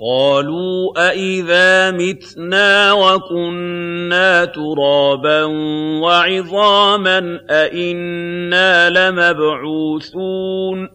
قَالُوا أَإِذَا مِتْنَا وَكُنَّا تُرَابًا وَعِظَامًا أَإِنَّا لَمَبْعُوثُونَ